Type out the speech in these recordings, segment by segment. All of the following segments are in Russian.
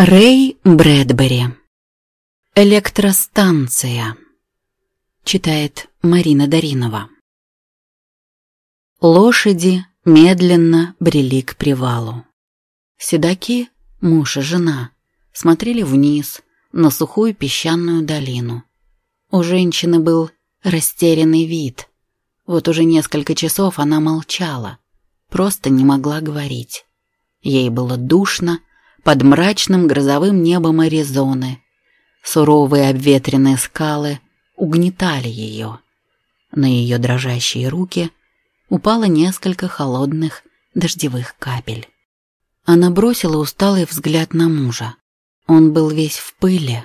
Рэй Брэдбери. Электростанция. Читает Марина Даринова. Лошади медленно брели к привалу. Седаки, муж и жена, смотрели вниз на сухую песчаную долину. У женщины был растерянный вид. Вот уже несколько часов она молчала, просто не могла говорить. Ей было душно, под мрачным грозовым небом Аризоны. Суровые обветренные скалы угнетали ее. На ее дрожащие руки упало несколько холодных дождевых капель. Она бросила усталый взгляд на мужа. Он был весь в пыли.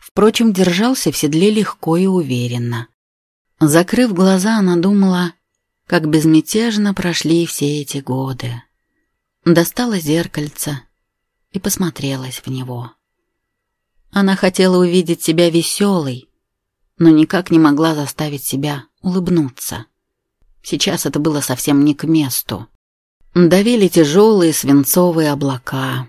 Впрочем, держался в седле легко и уверенно. Закрыв глаза, она думала, как безмятежно прошли все эти годы. Достала зеркальце и посмотрелась в него. Она хотела увидеть себя веселой, но никак не могла заставить себя улыбнуться. Сейчас это было совсем не к месту. Давили тяжелые свинцовые облака.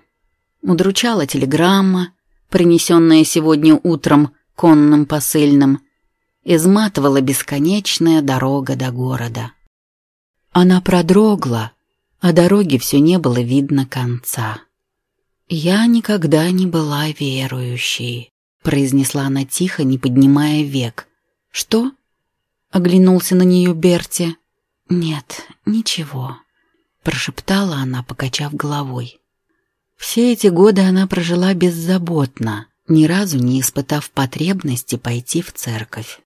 Удручала телеграмма, принесенная сегодня утром конным посыльным. Изматывала бесконечная дорога до города. Она продрогла, а дороги все не было видно конца. «Я никогда не была верующей», — произнесла она тихо, не поднимая век. «Что?» — оглянулся на нее Берти. «Нет, ничего», — прошептала она, покачав головой. Все эти годы она прожила беззаботно, ни разу не испытав потребности пойти в церковь.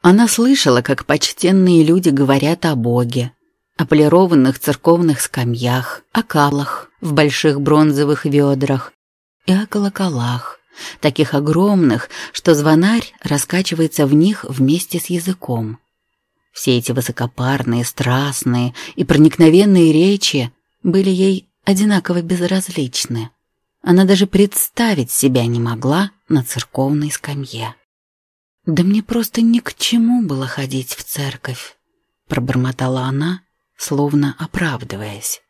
Она слышала, как почтенные люди говорят о Боге, о полированных церковных скамьях, о калах в больших бронзовых ведрах и о колоколах, таких огромных, что звонарь раскачивается в них вместе с языком. Все эти высокопарные, страстные и проникновенные речи были ей одинаково безразличны. Она даже представить себя не могла на церковной скамье. «Да мне просто ни к чему было ходить в церковь», — пробормотала она, словно оправдываясь.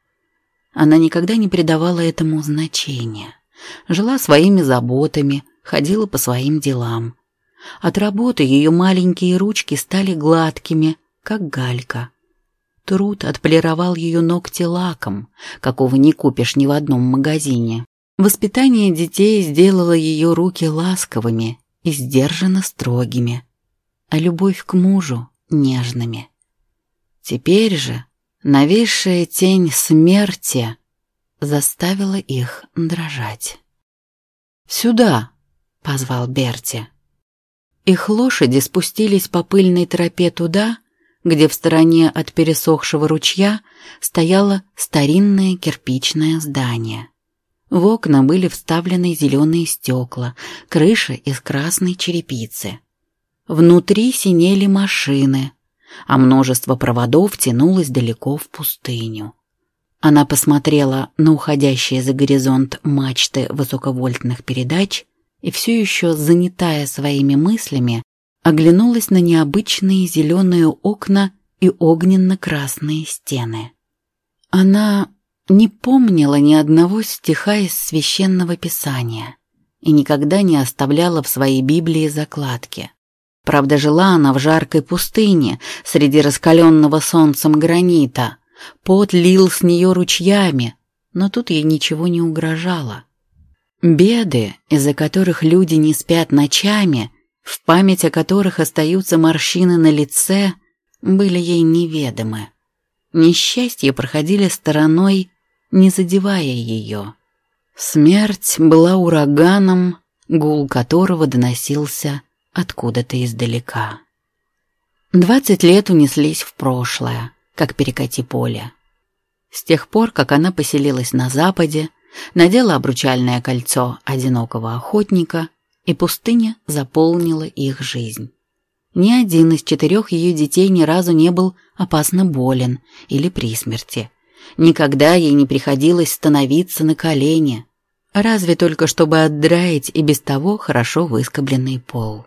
Она никогда не придавала этому значения. Жила своими заботами, ходила по своим делам. От работы ее маленькие ручки стали гладкими, как галька. Труд отполировал ее ногти лаком, какого не купишь ни в одном магазине. Воспитание детей сделало ее руки ласковыми и сдержанно строгими, а любовь к мужу — нежными. Теперь же Нависшая тень смерти заставила их дрожать. «Сюда!» — позвал Берти. Их лошади спустились по пыльной тропе туда, где в стороне от пересохшего ручья стояло старинное кирпичное здание. В окна были вставлены зеленые стекла, крыша из красной черепицы. Внутри синели машины, а множество проводов тянулось далеко в пустыню. Она посмотрела на уходящие за горизонт мачты высоковольтных передач и все еще, занятая своими мыслями, оглянулась на необычные зеленые окна и огненно-красные стены. Она не помнила ни одного стиха из священного писания и никогда не оставляла в своей Библии закладки. Правда, жила она в жаркой пустыне, среди раскаленного солнцем гранита. Пот лил с нее ручьями, но тут ей ничего не угрожало. Беды, из-за которых люди не спят ночами, в память о которых остаются морщины на лице, были ей неведомы. Несчастья проходили стороной, не задевая ее. Смерть была ураганом, гул которого доносился откуда-то издалека. Двадцать лет унеслись в прошлое, как перекати поле. С тех пор, как она поселилась на Западе, надела обручальное кольцо одинокого охотника, и пустыня заполнила их жизнь. Ни один из четырех ее детей ни разу не был опасно болен или при смерти. Никогда ей не приходилось становиться на колени, разве только чтобы отдраить и без того хорошо выскобленный пол.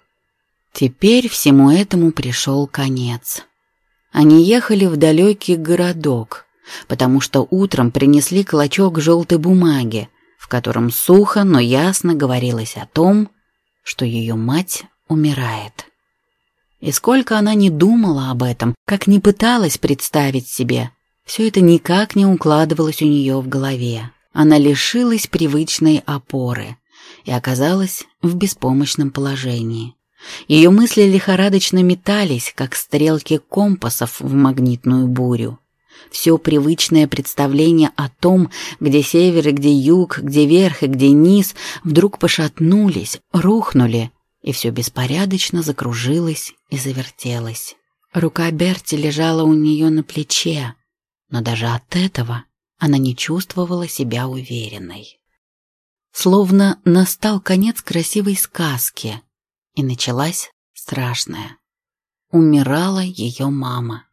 Теперь всему этому пришел конец. Они ехали в далекий городок, потому что утром принесли клочок желтой бумаги, в котором сухо, но ясно говорилось о том, что ее мать умирает. И сколько она не думала об этом, как не пыталась представить себе, все это никак не укладывалось у нее в голове. Она лишилась привычной опоры и оказалась в беспомощном положении. Ее мысли лихорадочно метались, как стрелки компасов в магнитную бурю. Все привычное представление о том, где север и где юг, где верх и где низ, вдруг пошатнулись, рухнули, и все беспорядочно закружилось и завертелось. Рука Берти лежала у нее на плече, но даже от этого она не чувствовала себя уверенной. Словно настал конец красивой сказки, и началась страшная. Умирала ее мама.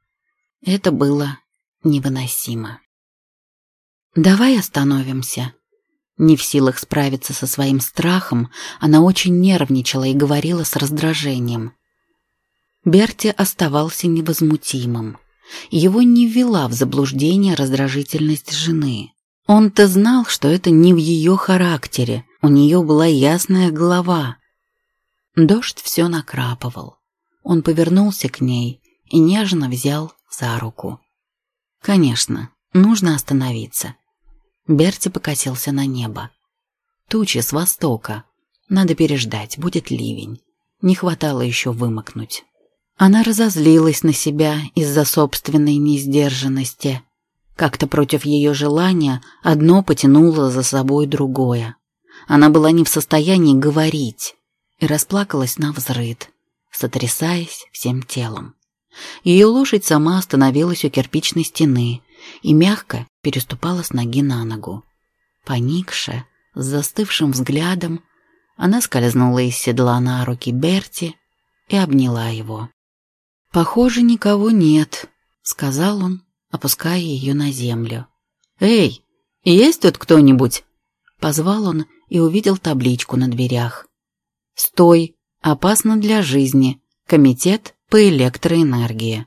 Это было невыносимо. «Давай остановимся». Не в силах справиться со своим страхом, она очень нервничала и говорила с раздражением. Берти оставался невозмутимым. Его не ввела в заблуждение раздражительность жены. Он-то знал, что это не в ее характере, у нее была ясная голова. Дождь все накрапывал. Он повернулся к ней и нежно взял за руку. Конечно, нужно остановиться. Берти покосился на небо. Тучи с востока. Надо переждать, будет ливень. Не хватало еще вымокнуть. Она разозлилась на себя из-за собственной несдержанности. Как-то против ее желания одно потянуло за собой другое. Она была не в состоянии говорить и расплакалась на взрыд, сотрясаясь всем телом. Ее лошадь сама остановилась у кирпичной стены и мягко переступала с ноги на ногу. Поникшая, с застывшим взглядом, она скользнула из седла на руки Берти и обняла его. «Похоже, никого нет», — сказал он, опуская ее на землю. «Эй, есть тут кто-нибудь?» Позвал он и увидел табличку на дверях. «Стой! Опасно для жизни. Комитет по электроэнергии».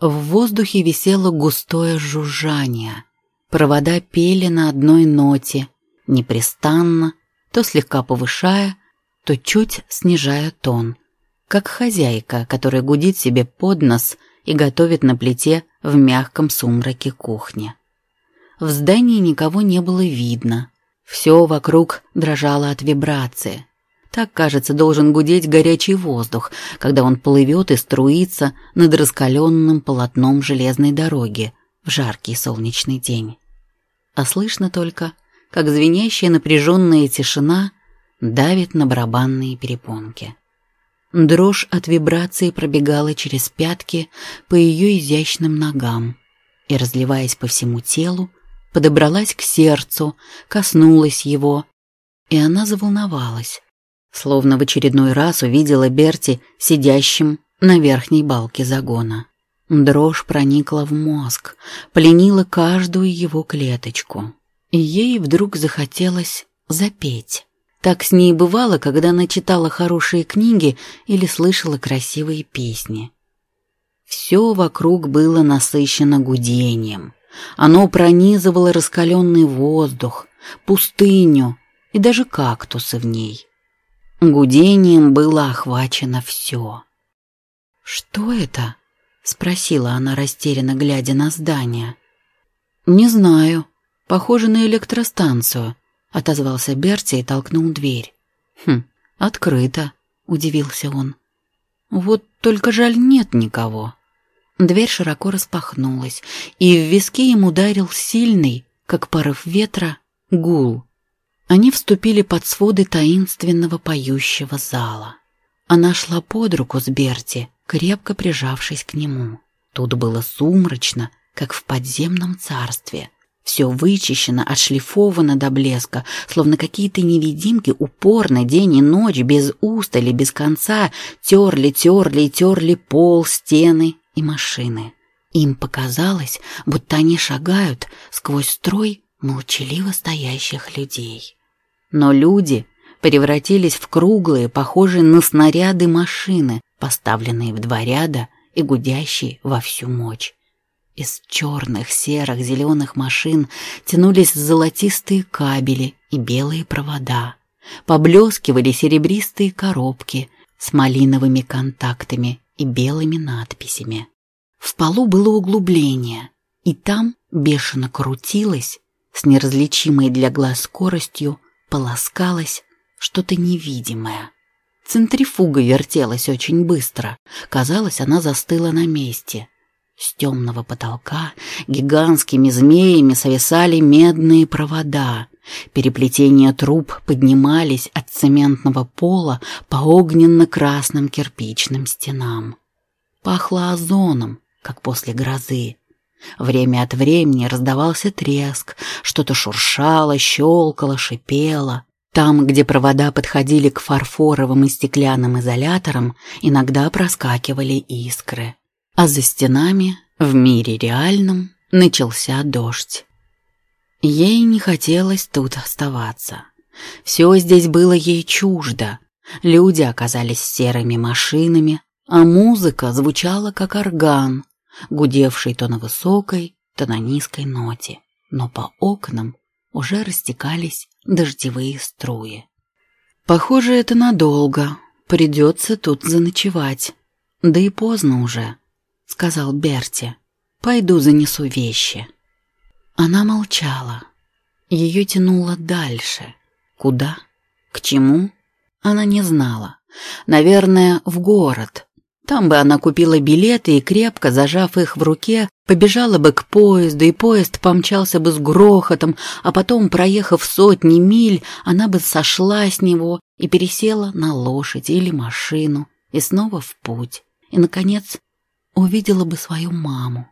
В воздухе висело густое жужжание. Провода пели на одной ноте, непрестанно, то слегка повышая, то чуть снижая тон — как хозяйка, которая гудит себе под нос и готовит на плите в мягком сумраке кухни. В здании никого не было видно. Все вокруг дрожало от вибрации. Так, кажется, должен гудеть горячий воздух, когда он плывет и струится над раскаленным полотном железной дороги в жаркий солнечный день. А слышно только, как звенящая напряженная тишина давит на барабанные перепонки. Дрожь от вибрации пробегала через пятки по ее изящным ногам и, разливаясь по всему телу, подобралась к сердцу, коснулась его, и она заволновалась, словно в очередной раз увидела Берти сидящим на верхней балке загона. Дрожь проникла в мозг, пленила каждую его клеточку, и ей вдруг захотелось запеть. Так с ней бывало, когда она читала хорошие книги или слышала красивые песни. Все вокруг было насыщено гудением. Оно пронизывало раскаленный воздух, пустыню и даже кактусы в ней. Гудением было охвачено все. «Что это?» — спросила она растерянно, глядя на здание. «Не знаю. Похоже на электростанцию», — отозвался Берти и толкнул дверь. «Хм, открыто», — удивился он. «Вот только жаль, нет никого». Дверь широко распахнулась, и в виски им ударил сильный, как порыв ветра, гул. Они вступили под своды таинственного поющего зала. Она шла под руку с Берти, крепко прижавшись к нему. Тут было сумрачно, как в подземном царстве — все вычищено, отшлифовано до блеска, словно какие-то невидимки упорно день и ночь, без устали, без конца, терли, терли и терли пол, стены и машины. Им показалось, будто они шагают сквозь строй молчаливо стоящих людей. Но люди превратились в круглые, похожие на снаряды машины, поставленные в два ряда и гудящие во всю мощь. Из черных, серых, зеленых машин тянулись золотистые кабели и белые провода. Поблескивали серебристые коробки с малиновыми контактами и белыми надписями. В полу было углубление, и там бешено крутилось, с неразличимой для глаз скоростью, полоскалось что-то невидимое. Центрифуга вертелась очень быстро. Казалось, она застыла на месте. С темного потолка гигантскими змеями свисали медные провода. Переплетения труб поднимались от цементного пола по огненно-красным кирпичным стенам. Пахло озоном, как после грозы. Время от времени раздавался треск, что-то шуршало, щелкало, шипело. Там, где провода подходили к фарфоровым и стеклянным изоляторам, иногда проскакивали искры. А за стенами, в мире реальном, начался дождь. Ей не хотелось тут оставаться. Все здесь было ей чуждо. Люди оказались серыми машинами, а музыка звучала как орган, гудевший то на высокой, то на низкой ноте. Но по окнам уже растекались дождевые струи. Похоже, это надолго. Придется тут заночевать. Да и поздно уже, сказал Берти. Пойду занесу вещи. Она молчала. Ее тянуло дальше. Куда? К чему? Она не знала. Наверное, в город. Там бы она купила билеты и, крепко зажав их в руке, побежала бы к поезду, и поезд помчался бы с грохотом, а потом, проехав сотни миль, она бы сошла с него и пересела на лошадь или машину, и снова в путь. И, наконец, увидела бы свою маму,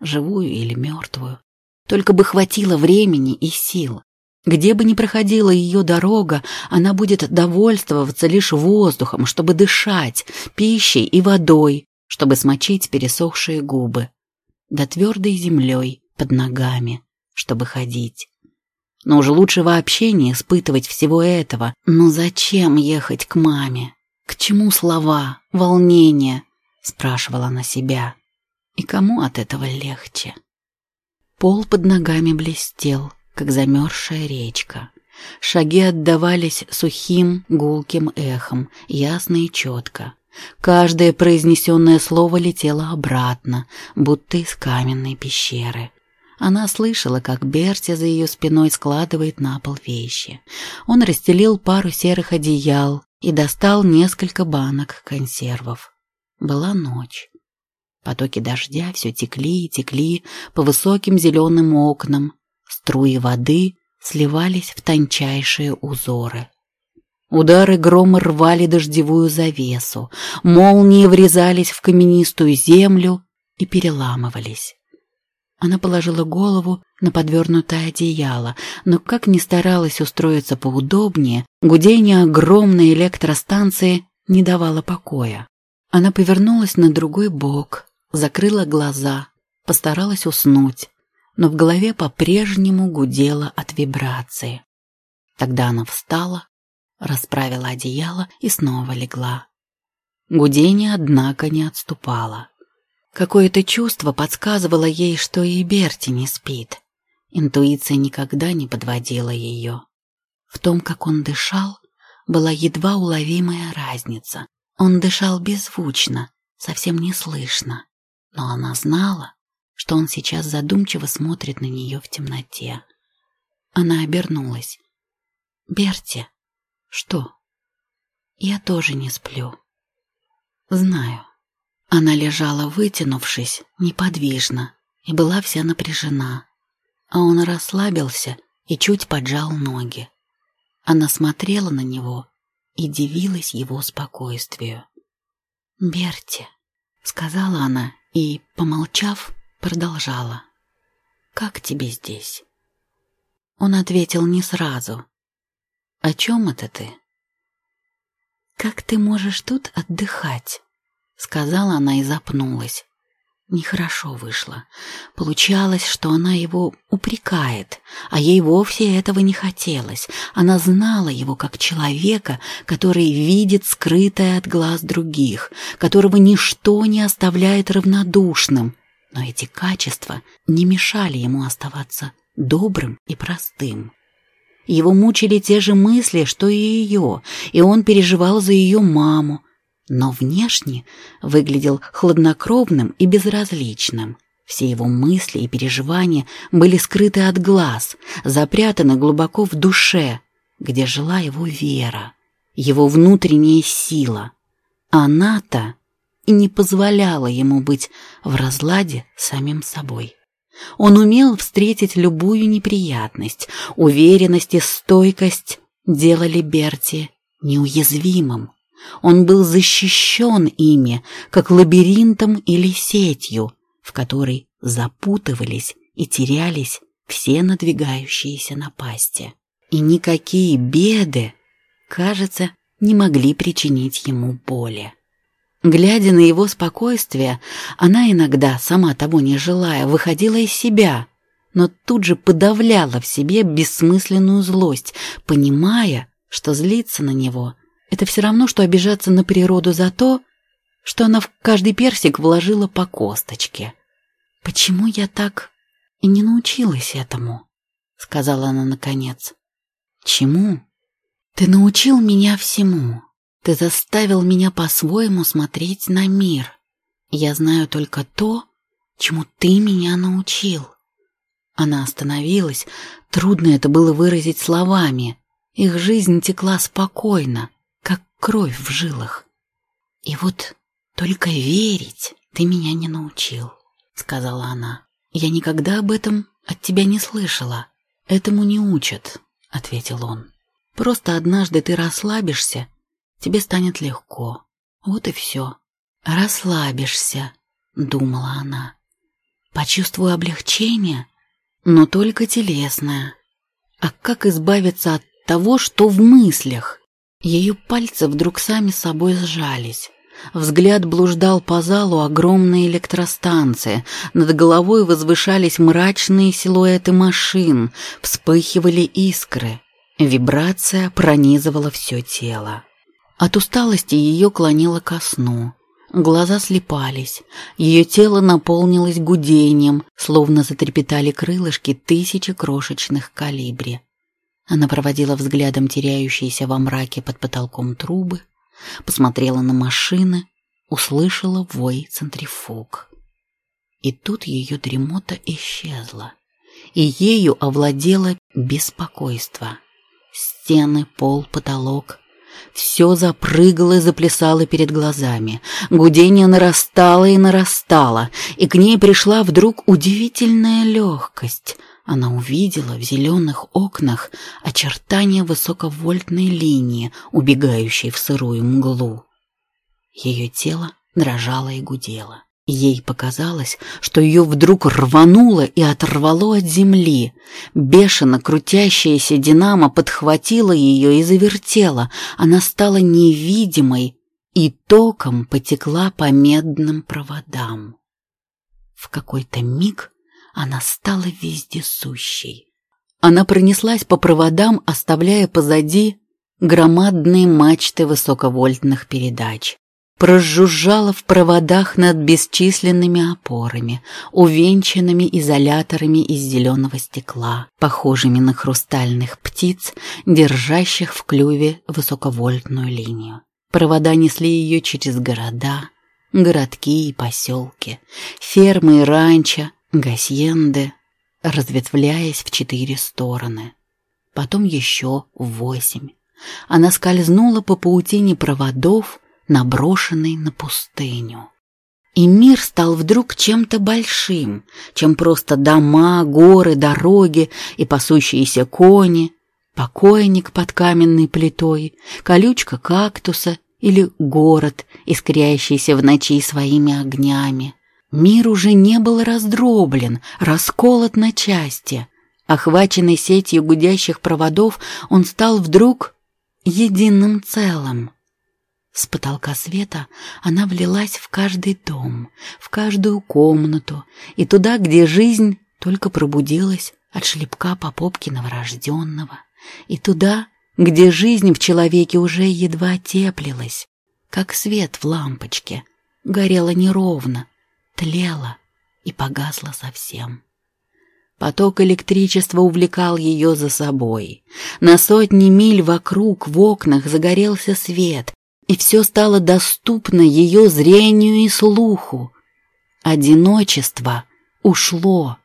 живую или мертвую. Только бы хватило времени и сил. Где бы ни проходила ее дорога, она будет довольствоваться лишь воздухом, чтобы дышать, пищей и водой, чтобы смочить пересохшие губы, да твердой землей под ногами, чтобы ходить. Но уже лучше вообще не испытывать всего этого. Но зачем ехать к маме? К чему слова, волнение? Спрашивала она себя. И кому от этого легче? Пол под ногами блестел, как замерзшая речка. Шаги отдавались сухим, гулким эхом, ясно и четко. Каждое произнесенное слово летело обратно, будто из каменной пещеры. Она слышала, как Берти за ее спиной складывает на пол вещи. Он расстелил пару серых одеял и достал несколько банок консервов. Была ночь. Потоки дождя все текли и текли по высоким зеленым окнам, Струи воды сливались в тончайшие узоры. Удары грома рвали дождевую завесу, молнии врезались в каменистую землю и переламывались. Она положила голову на подвернутое одеяло, но как ни старалась устроиться поудобнее, гудение огромной электростанции не давало покоя. Она повернулась на другой бок, закрыла глаза, постаралась уснуть, но в голове по-прежнему гудело от вибрации. Тогда она встала, расправила одеяло и снова легла. Гудение, однако, не отступало. Какое-то чувство подсказывало ей, что и Берти не спит. Интуиция никогда не подводила ее. В том, как он дышал, была едва уловимая разница. Он дышал беззвучно, совсем не слышно. Но она знала, что он сейчас задумчиво смотрит на нее в темноте. Она обернулась. «Берти?» «Что?» «Я тоже не сплю». «Знаю». Она лежала, вытянувшись, неподвижно, и была вся напряжена. А он расслабился и чуть поджал ноги. Она смотрела на него и дивилась его спокойствию. «Берти», — сказала она и, помолчав, продолжала. «Как тебе здесь?» Он ответил не сразу. «О чем это ты?» «Как ты можешь тут отдыхать?» Сказала она и запнулась. Нехорошо вышло. Получалось, что она его упрекает, а ей вовсе этого не хотелось. Она знала его как человека, который видит скрытое от глаз других, которого ничто не оставляет равнодушным, Но эти качества не мешали ему оставаться добрым и простым. Его мучили те же мысли, что и ее, и он переживал за ее маму, но внешне выглядел хладнокровным и безразличным. Все его мысли и переживания были скрыты от глаз, запрятаны глубоко в душе, где жила его вера, его внутренняя сила. Она-то и не позволяла ему быть в разладе самим собой. Он умел встретить любую неприятность, уверенность и стойкость делали Берти неуязвимым. Он был защищен ими, как лабиринтом или сетью, в которой запутывались и терялись все надвигающиеся напасти. И никакие беды, кажется, не могли причинить ему боли. Глядя на его спокойствие, она иногда, сама того не желая, выходила из себя, но тут же подавляла в себе бессмысленную злость, понимая, что злиться на него — это все равно, что обижаться на природу за то, что она в каждый персик вложила по косточке. «Почему я так и не научилась этому?» — сказала она наконец. «Чему?» «Ты научил меня всему. Ты заставил меня по-своему смотреть на мир. Я знаю только то, чему ты меня научил». Она остановилась. Трудно это было выразить словами. Их жизнь текла спокойно, как кровь в жилах. И вот только верить ты меня не научил. — сказала она. «Я никогда об этом от тебя не слышала. Этому не учат», — ответил он. «Просто однажды ты расслабишься, тебе станет легко. Вот и все». «Расслабишься», — думала она. «Почувствую облегчение, но только телесное. А как избавиться от того, что в мыслях?» Ее пальцы вдруг сами собой сжались. Взгляд блуждал по залу огромной электростанции. Над головой возвышались мрачные силуэты машин, вспыхивали искры. Вибрация пронизывала все тело. От усталости ее клонило ко сну. Глаза слепались, ее тело наполнилось гудением, словно затрепетали крылышки тысячи крошечных калибри. Она проводила взглядом теряющиеся во мраке под потолком трубы, посмотрела на машины, услышала вой центрифуг. И тут ее дремота исчезла, и ею овладело беспокойство. Стены, пол, потолок — все запрыгало и заплясало перед глазами. Гудение нарастало и нарастало, и к ней пришла вдруг удивительная легкость — она увидела в зеленых окнах очертания высоковольтной линии, убегающей в сырую мглу. Ее тело дрожало и гудело. Ей показалось, что ее вдруг рвануло и оторвало от земли. Бешено крутящаяся динамо подхватила ее и завертела. Она стала невидимой и током потекла по медным проводам. В какой-то миг она стала вездесущей. Она пронеслась по проводам, оставляя позади громадные мачты высоковольтных передач. Прожужжала в проводах над бесчисленными опорами, увенчанными изоляторами из зеленого стекла, похожими на хрустальных птиц, держащих в клюве высоковольтную линию. Провода несли ее через города, городки и поселки, фермы и ранчо, Гасьенде, разветвляясь в четыре стороны. Потом еще в восемь. Она скользнула по паутине проводов, наброшенной на пустыню. И мир стал вдруг чем-то большим, чем просто дома, горы, дороги и пасущиеся кони, покойник под каменной плитой, колючка кактуса или город, искрящийся в ночи своими огнями. Мир уже не был раздроблен, расколот на части. Охваченный сетью гудящих проводов, он стал вдруг единым целым. С потолка света она влилась в каждый дом, в каждую комнату и туда, где жизнь только пробудилась от шлепка по попке новорожденного, и туда, где жизнь в человеке уже едва теплилась, как свет в лампочке, горела неровно, тлела и погасла совсем. Поток электричества увлекал ее за собой. На сотни миль вокруг в окнах загорелся свет, и все стало доступно ее зрению и слуху. Одиночество ушло.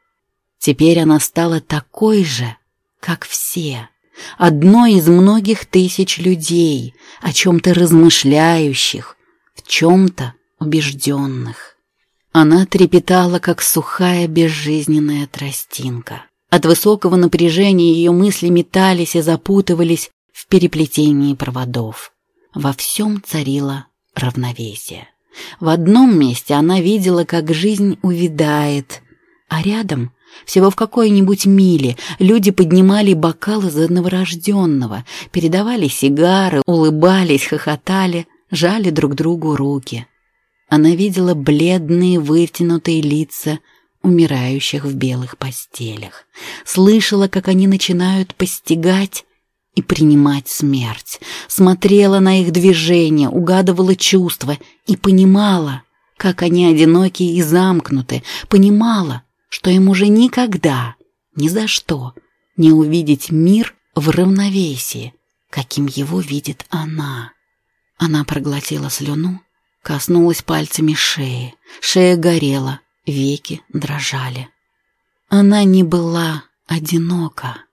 Теперь она стала такой же, как все, одной из многих тысяч людей, о чем-то размышляющих, в чем-то убежденных. Она трепетала, как сухая безжизненная тростинка. От высокого напряжения ее мысли метались и запутывались в переплетении проводов. Во всем царило равновесие. В одном месте она видела, как жизнь увядает, а рядом, всего в какой-нибудь миле, люди поднимали бокалы за новорожденного, передавали сигары, улыбались, хохотали, жали друг другу руки. Она видела бледные вытянутые лица умирающих в белых постелях, слышала, как они начинают постигать и принимать смерть, смотрела на их движения, угадывала чувства и понимала, как они одиноки и замкнуты, понимала, что им уже никогда, ни за что, не увидеть мир в равновесии, каким его видит она. Она проглотила слюну Коснулась пальцами шеи. Шея горела, веки дрожали. Она не была одинока.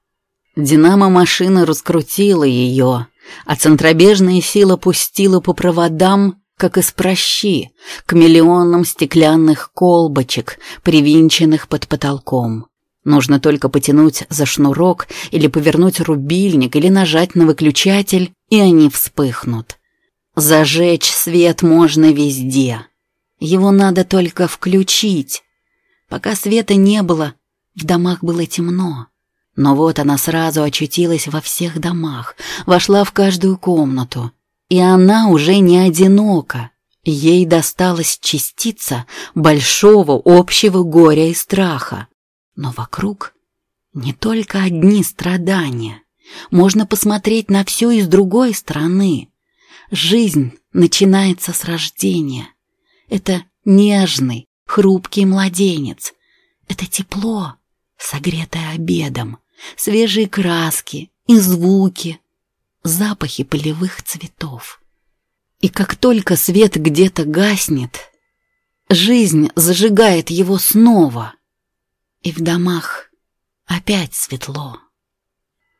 Динамо-машина раскрутила ее, а центробежная сила пустила по проводам, как из прощи, к миллионам стеклянных колбочек, привинченных под потолком. Нужно только потянуть за шнурок или повернуть рубильник или нажать на выключатель, и они вспыхнут. Зажечь свет можно везде. Его надо только включить. Пока света не было, в домах было темно. Но вот она сразу очутилась во всех домах, вошла в каждую комнату. И она уже не одинока. Ей досталась частица большого общего горя и страха. Но вокруг не только одни страдания. Можно посмотреть на все и с другой стороны. Жизнь начинается с рождения. Это нежный, хрупкий младенец. Это тепло, согретое обедом, свежие краски и звуки, запахи полевых цветов. И как только свет где-то гаснет, жизнь зажигает его снова, и в домах опять светло.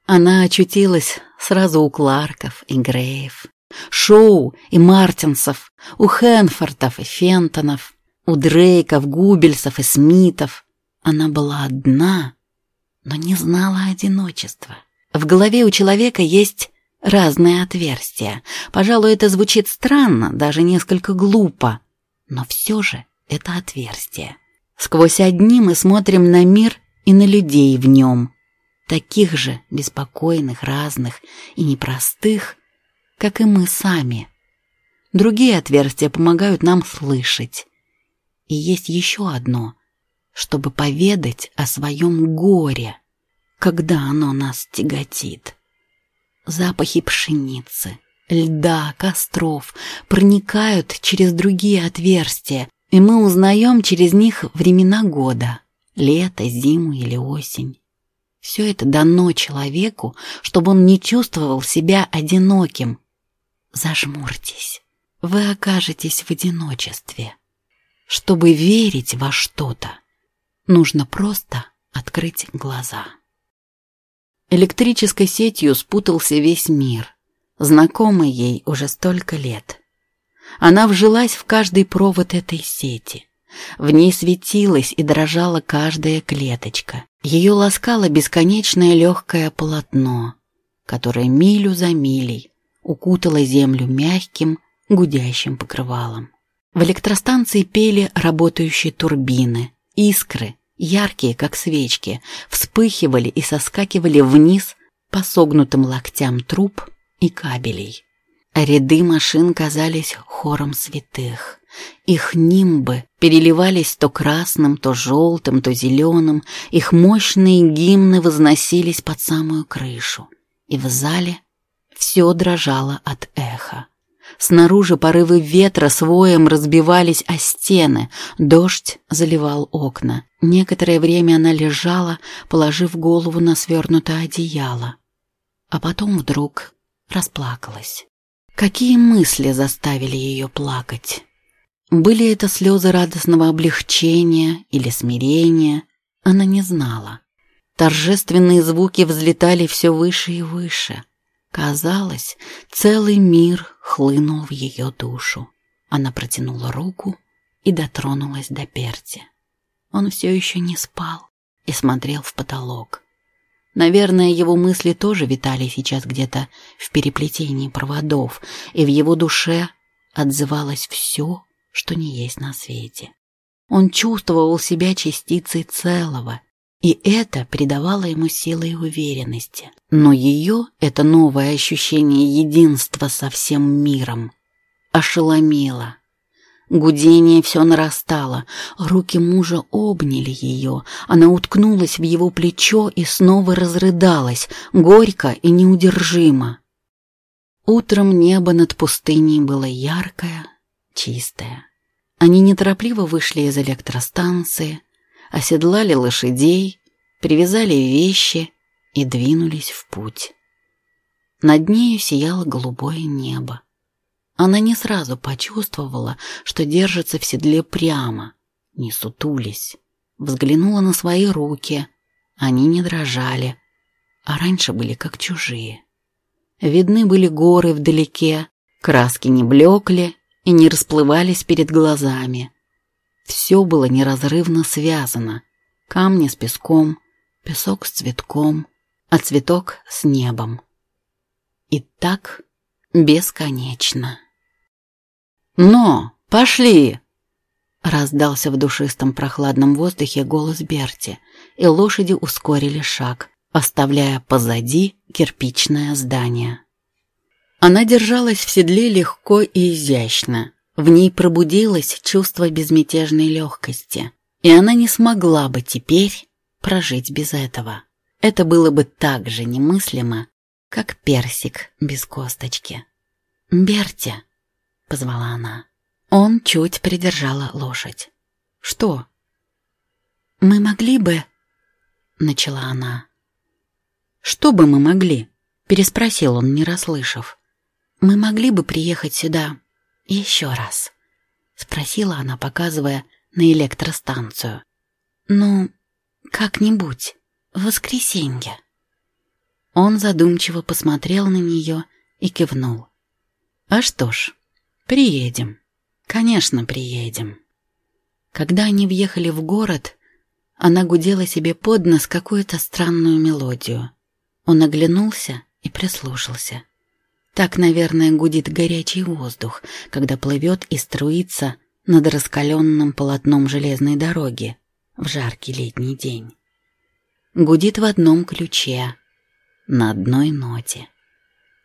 Она очутилась сразу у Кларков и Греев, Шоу и Мартинсов, у Хенфордов и Фентонов, у Дрейков, Губельсов и Смитов. Она была одна, но не знала одиночества. В голове у человека есть разные отверстия. Пожалуй, это звучит странно, даже несколько глупо, но все же это отверстие. Сквозь одни мы смотрим на мир и на людей в нем, таких же беспокойных, разных и непростых, как и мы сами. Другие отверстия помогают нам слышать. И есть еще одно, чтобы поведать о своем горе, когда оно нас тяготит. Запахи пшеницы, льда, костров проникают через другие отверстия, и мы узнаем через них времена года — лето, зиму или осень. Все это дано человеку, чтобы он не чувствовал себя одиноким, Зажмурьтесь. Вы окажетесь в одиночестве. Чтобы верить во что-то, нужно просто открыть глаза. Электрической сетью спутался весь мир, знакомый ей уже столько лет. Она вжилась в каждый провод этой сети. В ней светилась и дрожала каждая клеточка. Ее ласкало бесконечное легкое полотно, которое милю за милей укутала землю мягким, гудящим покрывалом. В электростанции пели работающие турбины, искры, яркие, как свечки, вспыхивали и соскакивали вниз по согнутым локтям труб и кабелей. ряды машин казались хором святых. Их нимбы переливались то красным, то желтым, то зеленым, их мощные гимны возносились под самую крышу. И в зале все дрожало от эха. Снаружи порывы ветра с разбивались о стены, дождь заливал окна. Некоторое время она лежала, положив голову на свернутое одеяло. А потом вдруг расплакалась. Какие мысли заставили ее плакать? Были это слезы радостного облегчения или смирения, она не знала. Торжественные звуки взлетали все выше и выше. Казалось, целый мир хлынул в ее душу. Она протянула руку и дотронулась до Берти. Он все еще не спал и смотрел в потолок. Наверное, его мысли тоже витали сейчас где-то в переплетении проводов, и в его душе отзывалось все, что не есть на свете. Он чувствовал себя частицей целого, и это придавало ему силы и уверенности. Но ее, это новое ощущение единства со всем миром, ошеломило. Гудение все нарастало, руки мужа обняли ее, она уткнулась в его плечо и снова разрыдалась, горько и неудержимо. Утром небо над пустыней было яркое, чистое. Они неторопливо вышли из электростанции, оседлали лошадей, привязали вещи и двинулись в путь. Над нею сияло голубое небо. Она не сразу почувствовала, что держится в седле прямо, не сутулись. Взглянула на свои руки, они не дрожали, а раньше были как чужие. Видны были горы вдалеке, краски не блекли и не расплывались перед глазами. Все было неразрывно связано. Камни с песком, песок с цветком, а цветок с небом. И так бесконечно. «Но! Пошли!» Раздался в душистом прохладном воздухе голос Берти, и лошади ускорили шаг, оставляя позади кирпичное здание. Она держалась в седле легко и изящно. В ней пробудилось чувство безмятежной легкости, и она не смогла бы теперь прожить без этого. Это было бы так же немыслимо, как персик без косточки. «Берти!» — позвала она. Он чуть придержала лошадь. «Что?» «Мы могли бы...» — начала она. «Что бы мы могли?» — переспросил он, не расслышав. «Мы могли бы приехать сюда еще раз?» — спросила она, показывая на электростанцию. «Ну, как-нибудь, в воскресенье». Он задумчиво посмотрел на нее и кивнул. «А что ж, приедем. Конечно, приедем». Когда они въехали в город, она гудела себе под нос какую-то странную мелодию. Он оглянулся и прислушался. Так, наверное, гудит горячий воздух, когда плывет и струится над раскаленным полотном железной дороги в жаркий летний день. Гудит в одном ключе, на одной ноте.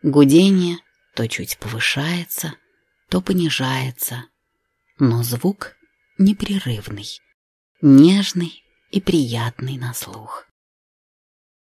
Гудение то чуть повышается, то понижается, но звук непрерывный, нежный и приятный на слух.